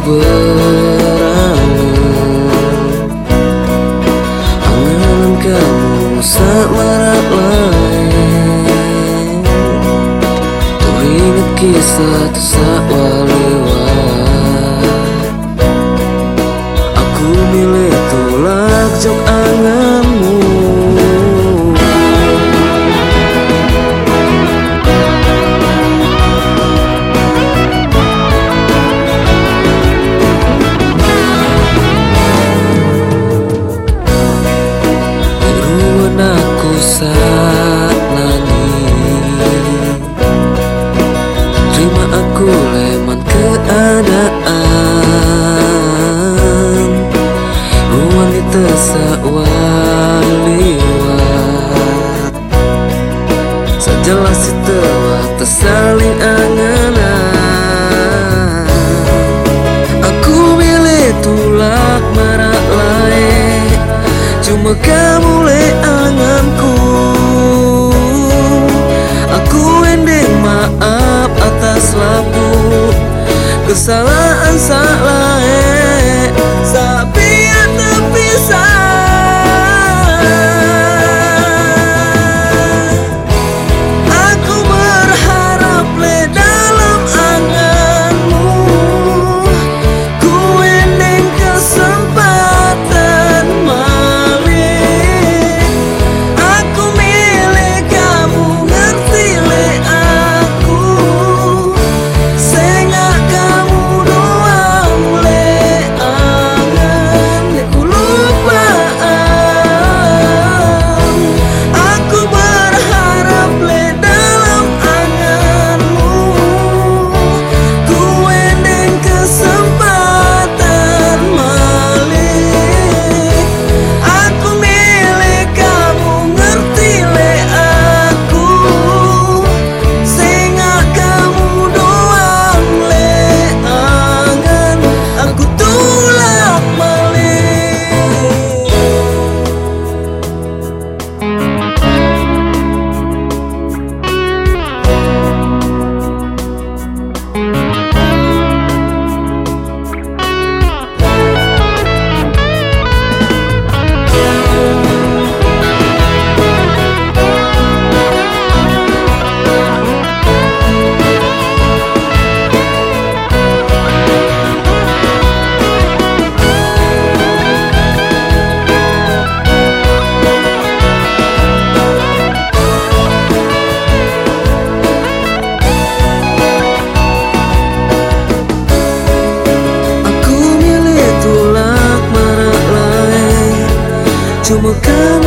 Aku berangan Angan kamu saat marak lain. Teringat kisah tersak waliwat Terima aku leman keadaan. Ruang itu liwat Sejelas itu tersaling anganan. Aku milih tulak marak lain. Cuma kamu kesalahan salah 我看